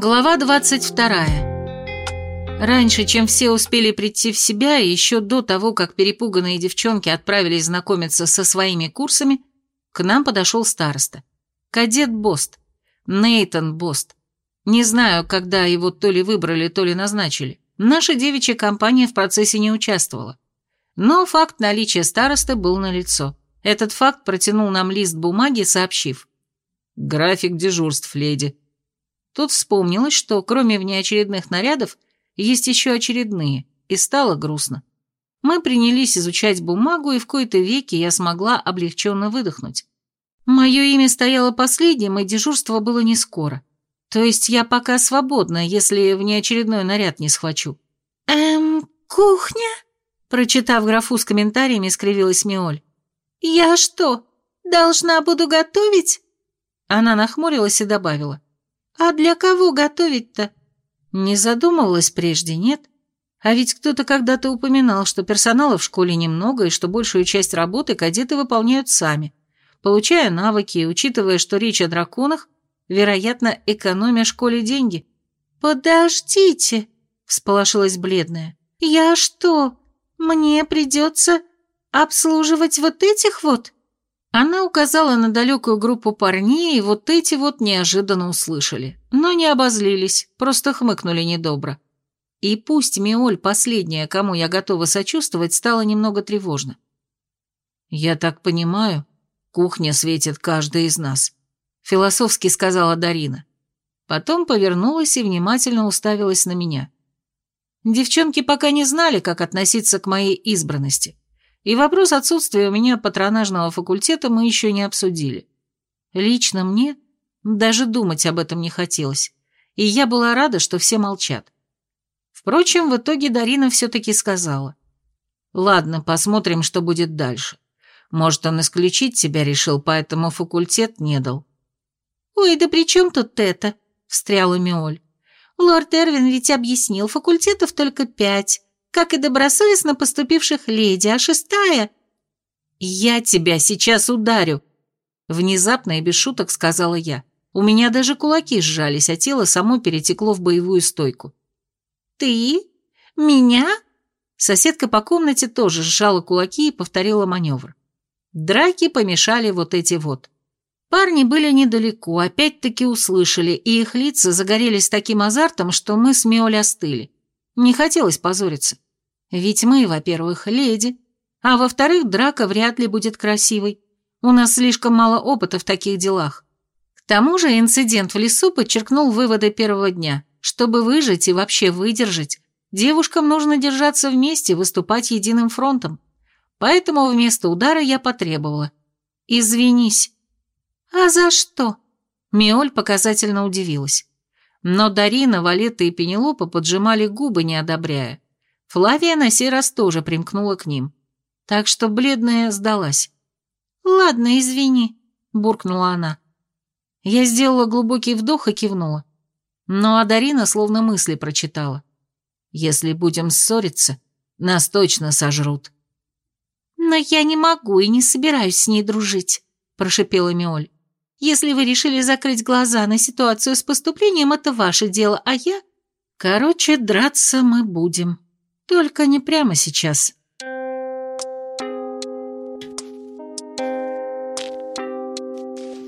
Глава 22. Раньше, чем все успели прийти в себя, и еще до того, как перепуганные девчонки отправились знакомиться со своими курсами, к нам подошел староста. Кадет Бост. Нейтан Бост. Не знаю, когда его то ли выбрали, то ли назначили. Наша девичья компания в процессе не участвовала. Но факт наличия старосты был налицо. Этот факт протянул нам лист бумаги, сообщив. «График дежурств, леди». Тут вспомнилось, что кроме внеочередных нарядов, есть еще очередные, и стало грустно. Мы принялись изучать бумагу, и в кои-то веки я смогла облегченно выдохнуть. Мое имя стояло последним, и дежурство было не скоро. То есть я пока свободна, если внеочередной наряд не схвачу. «Эм, кухня?» Прочитав графу с комментариями, скривилась Миоль. «Я что, должна буду готовить?» Она нахмурилась и добавила. «А для кого готовить-то?» Не задумывалась прежде, нет? А ведь кто-то когда-то упоминал, что персонала в школе немного и что большую часть работы кадеты выполняют сами, получая навыки и учитывая, что речь о драконах, вероятно, экономя школе деньги. «Подождите», — всполошилась бледная. «Я что, мне придется обслуживать вот этих вот?» Она указала на далекую группу парней, и вот эти вот неожиданно услышали. Но не обозлились, просто хмыкнули недобро. И пусть Миоль, последняя, кому я готова сочувствовать, стало немного тревожно. «Я так понимаю, кухня светит каждый из нас», — философски сказала Дарина. Потом повернулась и внимательно уставилась на меня. Девчонки пока не знали, как относиться к моей избранности. И вопрос отсутствия у меня патронажного факультета мы еще не обсудили. Лично мне даже думать об этом не хотелось, и я была рада, что все молчат. Впрочем, в итоге Дарина все-таки сказала. «Ладно, посмотрим, что будет дальше. Может, он исключить тебя решил, поэтому факультет не дал». «Ой, да при чем тут это?» — встряла Миоль. «Лорд Эрвин ведь объяснил, факультетов только пять, как и добросовестно поступивших леди, а шестая... «Я тебя сейчас ударю!» Внезапно и без шуток сказала я. У меня даже кулаки сжались, а тело само перетекло в боевую стойку. «Ты? Меня?» Соседка по комнате тоже сжала кулаки и повторила маневр. Драки помешали вот эти вот. Парни были недалеко, опять-таки услышали, и их лица загорелись таким азартом, что мы с Миоль остыли. Не хотелось позориться. Ведь мы, во-первых, леди, а во-вторых, драка вряд ли будет красивой. У нас слишком мало опыта в таких делах. К тому же инцидент в лесу подчеркнул выводы первого дня. Чтобы выжить и вообще выдержать, девушкам нужно держаться вместе, выступать единым фронтом. Поэтому вместо удара я потребовала. «Извинись». «А за что?» Миоль показательно удивилась. Но Дарина, Валета и Пенелопа поджимали губы, не одобряя. Флавия на сей раз тоже примкнула к ним. Так что бледная сдалась. «Ладно, извини», — буркнула она. Я сделала глубокий вдох и кивнула. Но Адарина словно мысли прочитала. «Если будем ссориться, нас точно сожрут». «Но я не могу и не собираюсь с ней дружить», — прошипела Миоль. Если вы решили закрыть глаза на ситуацию с поступлением, это ваше дело, а я... Короче, драться мы будем. Только не прямо сейчас.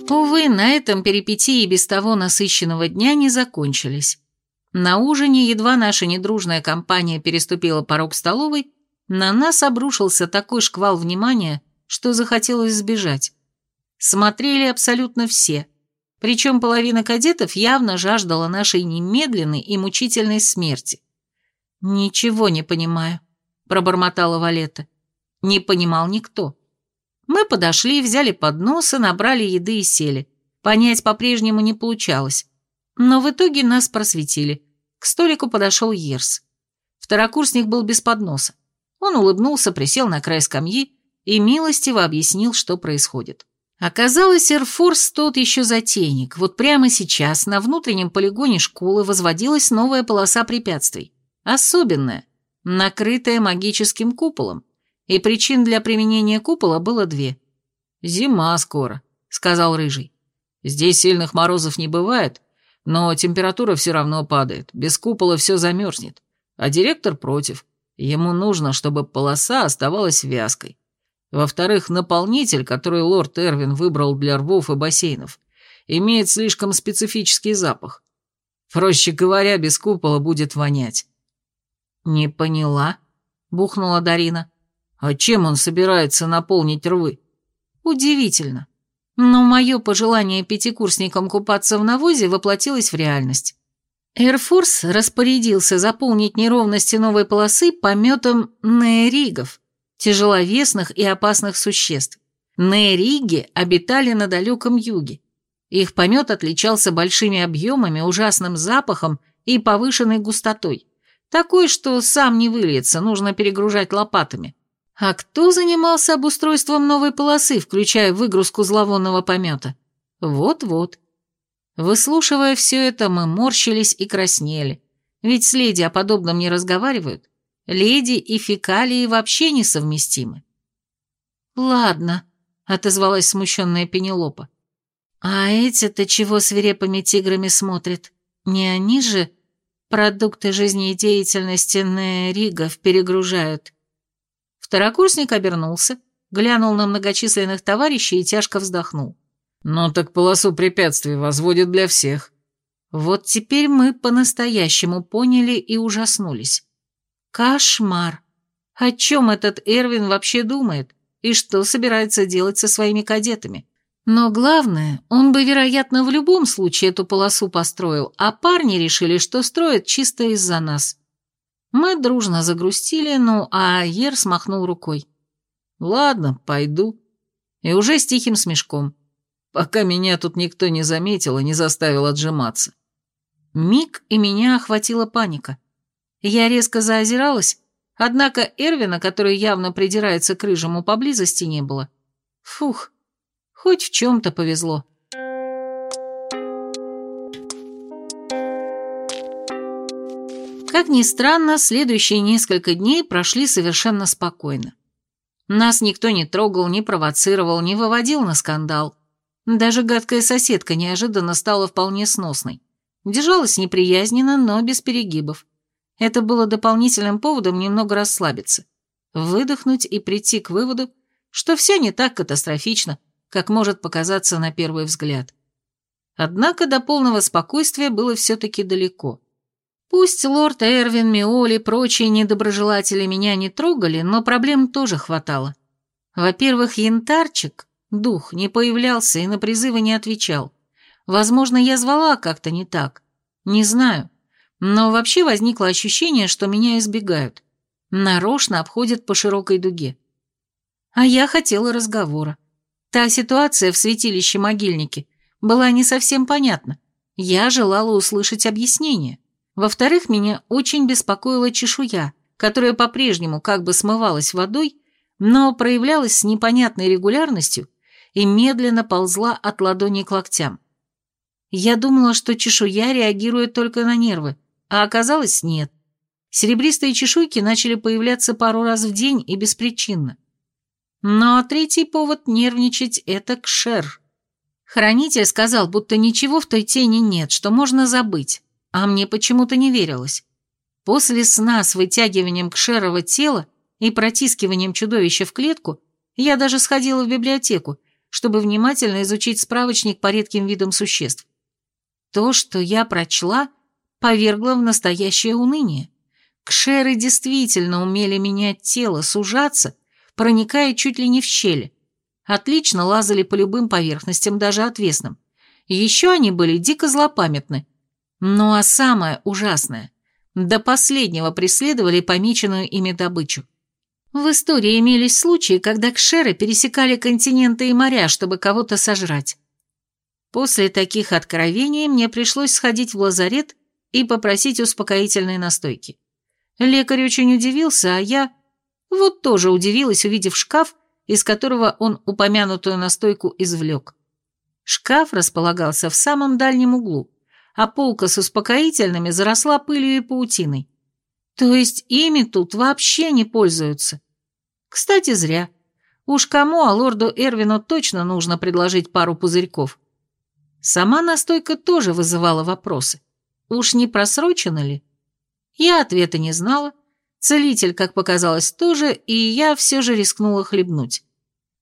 Увы, на этом перипетии без того насыщенного дня не закончились. На ужине едва наша недружная компания переступила порог столовой, на нас обрушился такой шквал внимания, что захотелось сбежать. Смотрели абсолютно все, причем половина кадетов явно жаждала нашей немедленной и мучительной смерти. «Ничего не понимаю», — пробормотала Валета. Не понимал никто. Мы подошли, взяли подносы, набрали еды и сели. Понять по-прежнему не получалось. Но в итоге нас просветили. К столику подошел Ерс. Второкурсник был без подноса. Он улыбнулся, присел на край скамьи и милостиво объяснил, что происходит. Оказалось, Эрфорс тот еще затейник. Вот прямо сейчас на внутреннем полигоне школы возводилась новая полоса препятствий. Особенная, накрытая магическим куполом. И причин для применения купола было две. «Зима скоро», — сказал Рыжий. «Здесь сильных морозов не бывает, Но температура все равно падает, без купола все замерзнет. А директор против. Ему нужно, чтобы полоса оставалась вязкой. Во-вторых, наполнитель, который лорд Эрвин выбрал для рвов и бассейнов, имеет слишком специфический запах. Проще говоря, без купола будет вонять. «Не поняла», — бухнула Дарина. «А чем он собирается наполнить рвы?» «Удивительно. Но мое пожелание пятикурсникам купаться в навозе воплотилось в реальность. Эрфорс распорядился заполнить неровности новой полосы пометом нейригов, тяжеловесных и опасных существ. Нейриги обитали на далеком юге. Их помет отличался большими объемами, ужасным запахом и повышенной густотой. Такой, что сам не выльется, нужно перегружать лопатами. А кто занимался обустройством новой полосы, включая выгрузку зловонного помета? Вот-вот. Выслушивая все это, мы морщились и краснели. Ведь с леди о подобном не разговаривают. Леди и фекалии вообще несовместимы. «Ладно», — отозвалась смущенная Пенелопа. «А эти-то чего свирепыми тиграми смотрят? Не они же продукты жизнедеятельности Неригов перегружают?» Второкурсник обернулся, глянул на многочисленных товарищей и тяжко вздохнул. «Ну так полосу препятствий возводят для всех». Вот теперь мы по-настоящему поняли и ужаснулись. Кошмар! О чем этот Эрвин вообще думает? И что собирается делать со своими кадетами? Но главное, он бы, вероятно, в любом случае эту полосу построил, а парни решили, что строят чисто из-за нас. Мы дружно загрустили, ну а Ер смахнул рукой. «Ладно, пойду». И уже с тихим смешком. Пока меня тут никто не заметил и не заставил отжиматься. Миг, и меня охватила паника. Я резко заозиралась, однако Эрвина, который явно придирается к рыжему, поблизости не было. Фух, хоть в чем-то повезло. Как ни странно, следующие несколько дней прошли совершенно спокойно. Нас никто не трогал, не провоцировал, не выводил на скандал. Даже гадкая соседка неожиданно стала вполне сносной. Держалась неприязненно, но без перегибов. Это было дополнительным поводом немного расслабиться, выдохнуть и прийти к выводу, что все не так катастрофично, как может показаться на первый взгляд. Однако до полного спокойствия было все-таки далеко. Пусть лорд Эрвин, Миоли и прочие недоброжелатели меня не трогали, но проблем тоже хватало. Во-первых, янтарчик, дух, не появлялся и на призывы не отвечал. Возможно, я звала как-то не так. Не знаю. Но вообще возникло ощущение, что меня избегают. Нарочно обходят по широкой дуге. А я хотела разговора. Та ситуация в святилище-могильнике была не совсем понятна. Я желала услышать объяснение. Во-вторых, меня очень беспокоила чешуя, которая по-прежнему как бы смывалась водой, но проявлялась с непонятной регулярностью и медленно ползла от ладони к локтям. Я думала, что чешуя реагирует только на нервы, а оказалось нет. Серебристые чешуйки начали появляться пару раз в день и беспричинно. Но третий повод нервничать – это кшер. Хранитель сказал, будто ничего в той тени нет, что можно забыть. А мне почему-то не верилось. После сна с вытягиванием кшерова тела и протискиванием чудовища в клетку я даже сходила в библиотеку, чтобы внимательно изучить справочник по редким видам существ. То, что я прочла, повергло в настоящее уныние. Кшеры действительно умели менять тело, сужаться, проникая чуть ли не в щели. Отлично лазали по любым поверхностям, даже отвесным. Еще они были дико злопамятны, ну а самое ужасное, до последнего преследовали помеченную ими добычу. В истории имелись случаи, когда кшеры пересекали континенты и моря, чтобы кого-то сожрать. После таких откровений мне пришлось сходить в лазарет и попросить успокоительной настойки. Лекарь очень удивился, а я... Вот тоже удивилась, увидев шкаф, из которого он упомянутую настойку извлек. Шкаф располагался в самом дальнем углу, а полка с успокоительными заросла пылью и паутиной. То есть ими тут вообще не пользуются. Кстати, зря. Уж кому, а лорду Эрвину точно нужно предложить пару пузырьков. Сама настойка тоже вызывала вопросы. Уж не просрочено ли? Я ответа не знала, целитель, как показалось, тоже, и я все же рискнула хлебнуть.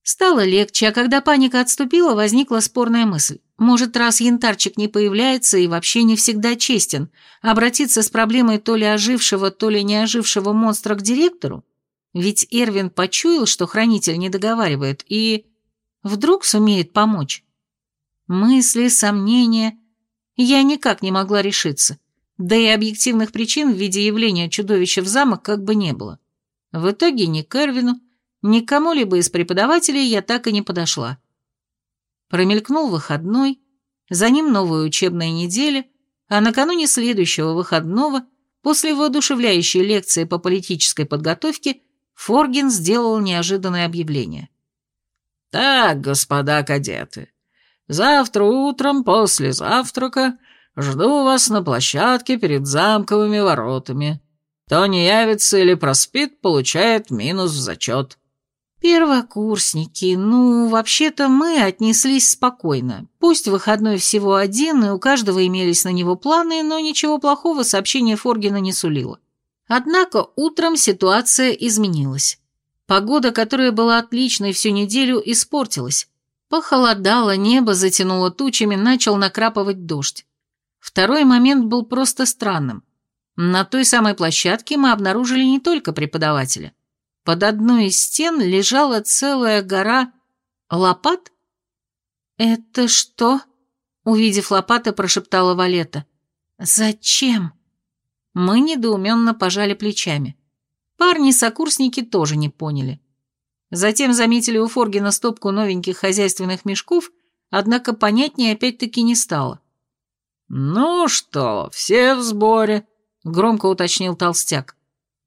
Стало легче, а когда паника отступила, возникла спорная мысль. Может, раз янтарчик не появляется и вообще не всегда честен, обратиться с проблемой то ли ожившего, то ли не ожившего монстра к директору? Ведь Эрвин почуял, что хранитель не договаривает, и вдруг сумеет помочь. Мысли, сомнения. Я никак не могла решиться. Да и объективных причин в виде явления чудовища в замок как бы не было. В итоге ни к Эрвину, ни к кому-либо из преподавателей я так и не подошла. Промелькнул выходной, за ним новая учебная неделя, а накануне следующего выходного, после воодушевляющей лекции по политической подготовке, Форгин сделал неожиданное объявление. «Так, господа кадеты, завтра утром после завтрака жду вас на площадке перед замковыми воротами. Кто не явится или проспит, получает минус в зачет. «Первокурсники, ну, вообще-то мы отнеслись спокойно. Пусть выходной всего один, и у каждого имелись на него планы, но ничего плохого сообщение Форгина не сулило. Однако утром ситуация изменилась. Погода, которая была отличной всю неделю, испортилась. Похолодало, небо затянуло тучами, начал накрапывать дождь. Второй момент был просто странным. На той самой площадке мы обнаружили не только преподавателя. Под одной из стен лежала целая гора лопат. «Это что?» — увидев лопаты, прошептала Валета. «Зачем?» Мы недоуменно пожали плечами. Парни-сокурсники тоже не поняли. Затем заметили у Форгина стопку новеньких хозяйственных мешков, однако понятнее опять-таки не стало. «Ну что, все в сборе?» — громко уточнил толстяк.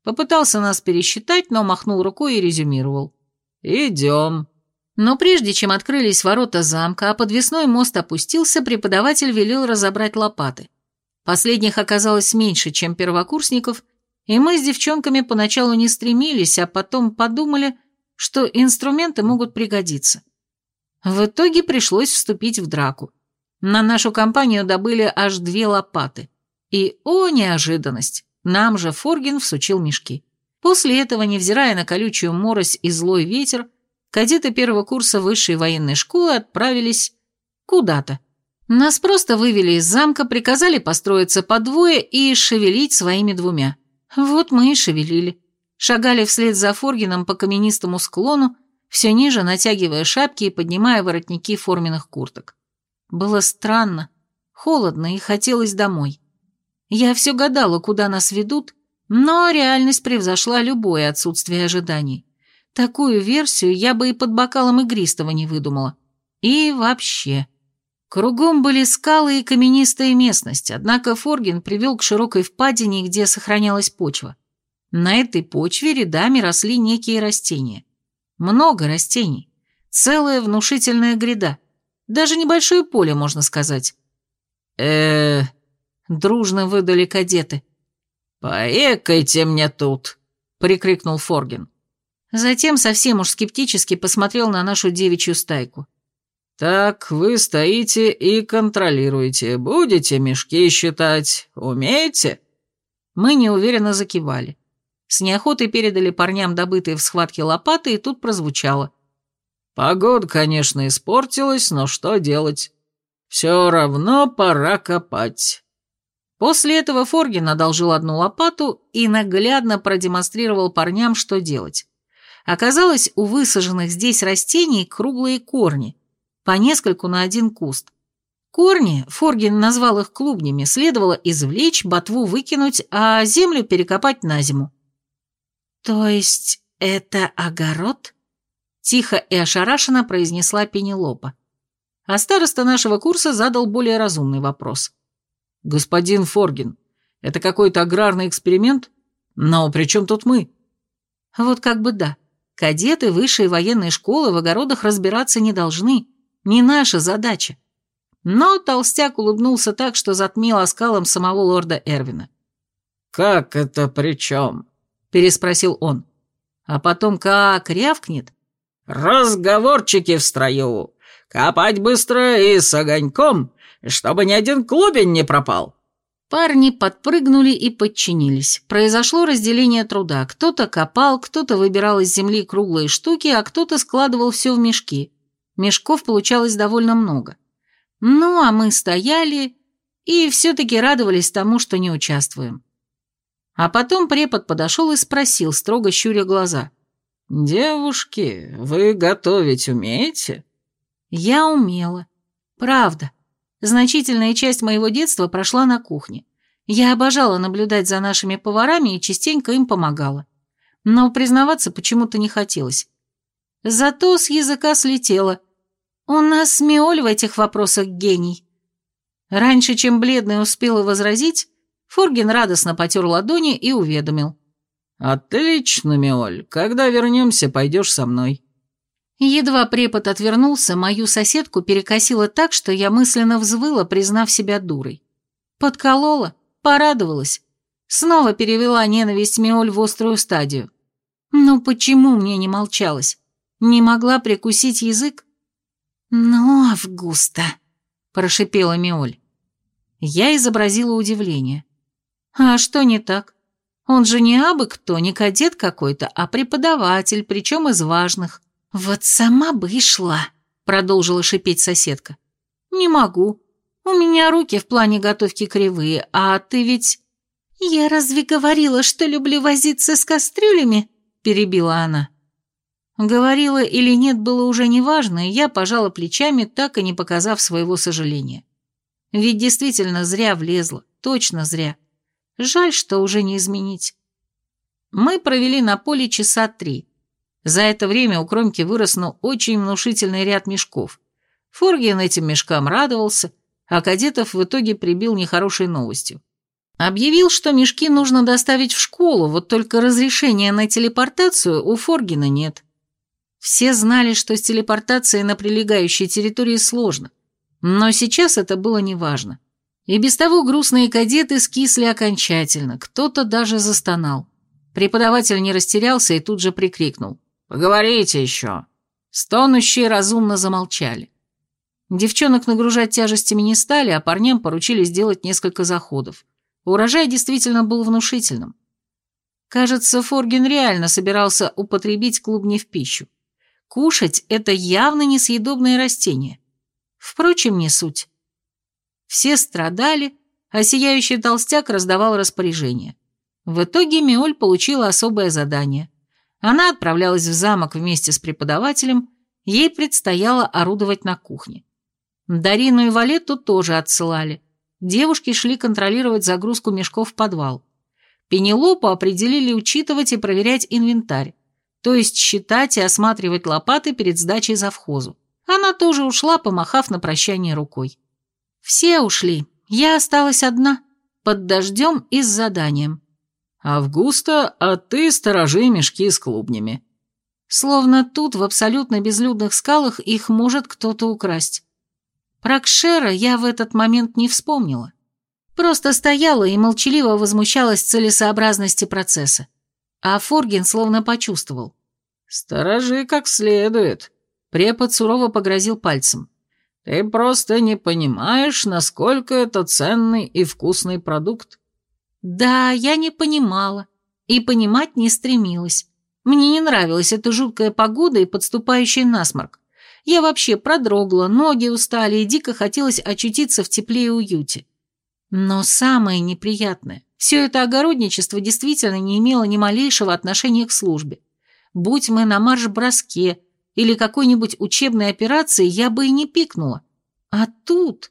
Попытался нас пересчитать, но махнул рукой и резюмировал. «Идем». Но прежде чем открылись ворота замка, а подвесной мост опустился, преподаватель велел разобрать лопаты. Последних оказалось меньше, чем первокурсников, и мы с девчонками поначалу не стремились, а потом подумали, что инструменты могут пригодиться. В итоге пришлось вступить в драку. На нашу компанию добыли аж две лопаты. И, о, неожиданность! Нам же Форгин всучил мешки. После этого, невзирая на колючую морось и злой ветер, кадеты первого курса высшей военной школы отправились куда-то. Нас просто вывели из замка, приказали построиться по двое и шевелить своими двумя. Вот мы и шевелили. Шагали вслед за Форгином по каменистому склону, все ниже натягивая шапки и поднимая воротники форменных курток. Было странно, холодно и хотелось домой. Я все гадала, куда нас ведут, но реальность превзошла любое отсутствие ожиданий. Такую версию я бы и под бокалом игристого не выдумала. И вообще. Кругом были скалы и каменистая местность, однако Форгин привел к широкой впадине, где сохранялась почва. На этой почве рядами росли некие растения. Много растений. Целая внушительная гряда. Даже небольшое поле, можно сказать. э Дружно выдали кадеты. «Поэкайте мне тут!» — прикрикнул Форгин. Затем совсем уж скептически посмотрел на нашу девичью стайку. «Так, вы стоите и контролируете. Будете мешки считать? Умеете?» Мы неуверенно закивали. С неохотой передали парням добытые в схватке лопаты, и тут прозвучало. «Погода, конечно, испортилась, но что делать? Все равно пора копать». После этого Форгин одолжил одну лопату и наглядно продемонстрировал парням, что делать. Оказалось, у высаженных здесь растений круглые корни, по нескольку на один куст. Корни, Форгин назвал их клубнями, следовало извлечь, ботву выкинуть, а землю перекопать на зиму. «То есть это огород?» Тихо и ошарашенно произнесла Пенелопа. А староста нашего курса задал более разумный вопрос. «Господин Форгин, это какой-то аграрный эксперимент? Но при чем тут мы?» «Вот как бы да. Кадеты высшей военной школы в огородах разбираться не должны. Не наша задача». Но толстяк улыбнулся так, что затмил оскалом самого лорда Эрвина. «Как это при чем?» – переспросил он. А потом как рявкнет. «Разговорчики в строю! Копать быстро и с огоньком, чтобы ни один клубень не пропал!» Парни подпрыгнули и подчинились. Произошло разделение труда. Кто-то копал, кто-то выбирал из земли круглые штуки, а кто-то складывал все в мешки. Мешков получалось довольно много. Ну, а мы стояли и все-таки радовались тому, что не участвуем. А потом препод подошел и спросил, строго щуря глаза. «Девушки, вы готовить умеете?» Я умела. Правда. Значительная часть моего детства прошла на кухне. Я обожала наблюдать за нашими поварами и частенько им помогала. Но признаваться почему-то не хотелось. Зато с языка слетело. У нас Миоль в этих вопросах гений. Раньше, чем бледный успела возразить, Форгин радостно потер ладони и уведомил. «Отлично, Миоль. Когда вернемся, пойдешь со мной». Едва препод отвернулся, мою соседку перекосило так, что я мысленно взвыла, признав себя дурой. Подколола, порадовалась. Снова перевела ненависть Миоль в острую стадию. Ну почему мне не молчалось? Не могла прикусить язык? «Ну, Августа», — прошипела Миоль. Я изобразила удивление. «А что не так? Он же не абы кто, не кадет какой-то, а преподаватель, причем из важных». «Вот сама бы и шла», — продолжила шипеть соседка. «Не могу. У меня руки в плане готовки кривые, а ты ведь...» «Я разве говорила, что люблю возиться с кастрюлями?» — перебила она. Говорила или нет было уже неважно, и я пожала плечами, так и не показав своего сожаления. Ведь действительно зря влезла, точно зря. Жаль, что уже не изменить. Мы провели на поле часа три. За это время у кромки вырос ну, очень внушительный ряд мешков. Форген этим мешкам радовался, а кадетов в итоге прибил нехорошей новостью. Объявил, что мешки нужно доставить в школу, вот только разрешения на телепортацию у Форгина нет. Все знали, что с телепортацией на прилегающей территории сложно, но сейчас это было неважно. И без того грустные кадеты скисли окончательно, кто-то даже застонал. Преподаватель не растерялся и тут же прикрикнул. «Поговорите еще!» Стонущие разумно замолчали. Девчонок нагружать тяжестями не стали, а парням поручили сделать несколько заходов. Урожай действительно был внушительным. Кажется, Форген реально собирался употребить клубни в пищу. Кушать – это явно несъедобное растение. Впрочем, не суть. Все страдали, а сияющий толстяк раздавал распоряжение. В итоге Миоль получила особое задание. Она отправлялась в замок вместе с преподавателем, ей предстояло орудовать на кухне. Дарину и Валетту тоже отсылали. Девушки шли контролировать загрузку мешков в подвал. Пенелопу определили учитывать и проверять инвентарь то есть считать и осматривать лопаты перед сдачей завхозу. Она тоже ушла, помахав на прощание рукой. Все ушли, я осталась одна, под дождем и с заданием. «Августа, а ты сторожи мешки с клубнями». Словно тут, в абсолютно безлюдных скалах, их может кто-то украсть. Про Кшера я в этот момент не вспомнила. Просто стояла и молчаливо возмущалась целесообразности процесса. А Форгин словно почувствовал. «Сторожи как следует», — препод сурово погрозил пальцем. «Ты просто не понимаешь, насколько это ценный и вкусный продукт». «Да, я не понимала. И понимать не стремилась. Мне не нравилась эта жуткая погода и подступающий насморк. Я вообще продрогла, ноги устали, и дико хотелось очутиться в тепле и уюте. Но самое неприятное, все это огородничество действительно не имело ни малейшего отношения к службе. Будь мы на марш-броске или какой-нибудь учебной операции, я бы и не пикнула. А тут...